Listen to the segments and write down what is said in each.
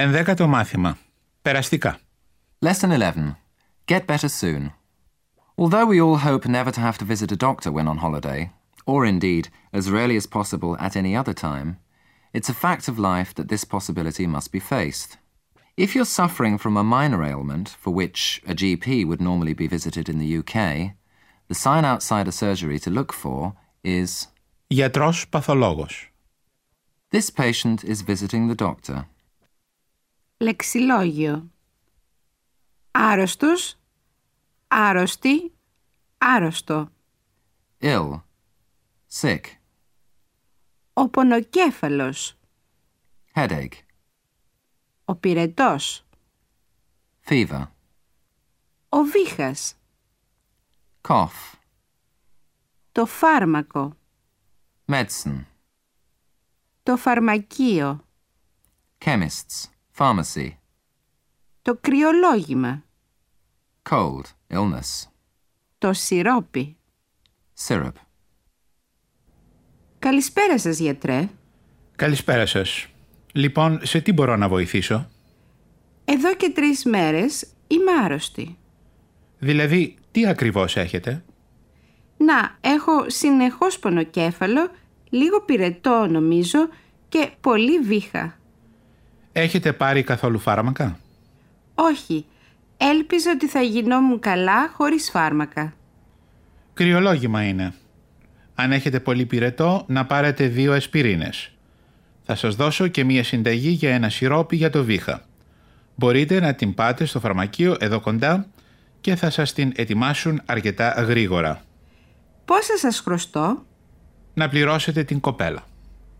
Ενδέκατο μάθημα. Περαστικά. Lesson 11. Get better soon. Although we all hope never to have to visit a doctor when on holiday, or indeed as rarely as possible at any other time, it's a fact of life that this possibility must be faced. If you're suffering from a minor ailment for which a GP would normally be visited in the UK, the sign outside a surgery to look for is Γιατρός παθολόγος. This patient is visiting the doctor. Λεξιλόγιο. Άρρωστος, άρρωστη, άρρωστο. Ill. Sick. Ο πονοκέφαλος, Headache. ο πυρετός, Fever. ο βήχας, Cough. το φάρμακο, Medicine. το φαρμακείο, Chemists. Pharmacy. το κρυολόγημα, Cold. Illness. το σιρόπι. Syrup. Καλησπέρα σας γιατρέ. Καλησπέρα σας. Λοιπόν, σε τι μπορώ να βοηθήσω; Εδώ και τρεις μέρες είμαι άρρωστη. Δηλαδή, τι ακριβώς έχετε; Να, έχω συνεχώς πονοκέφαλο, λίγο πυρετό νομίζω και πολύ βήχα. Έχετε πάρει καθόλου φάρμακα; Όχι, έλπιζα ότι θα γινόμουν καλά χωρίς φάρμακα. Κρυολόγημα είναι. Αν έχετε πολύ πυρετό, να πάρετε δύο ασπιρίνες. Θα σας δώσω και μία συνταγή για ένα σιρόπι για το βήχα. Μπορείτε να την πάτε στο φαρμακείο εδώ κοντά και θα σας την ετοιμάσουν αρκετά γρήγορα. Πόσα σας χρωστώ; Να πληρώσετε την κοπέλα.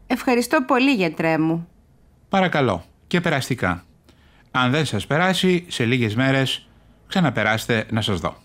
Ευχαριστώ πολύ γιατρέ μου. Παρακαλώ και περαστικά. Αν δεν σας περάσει, σε λίγες μέρες ξαναπεράστε να σας δω.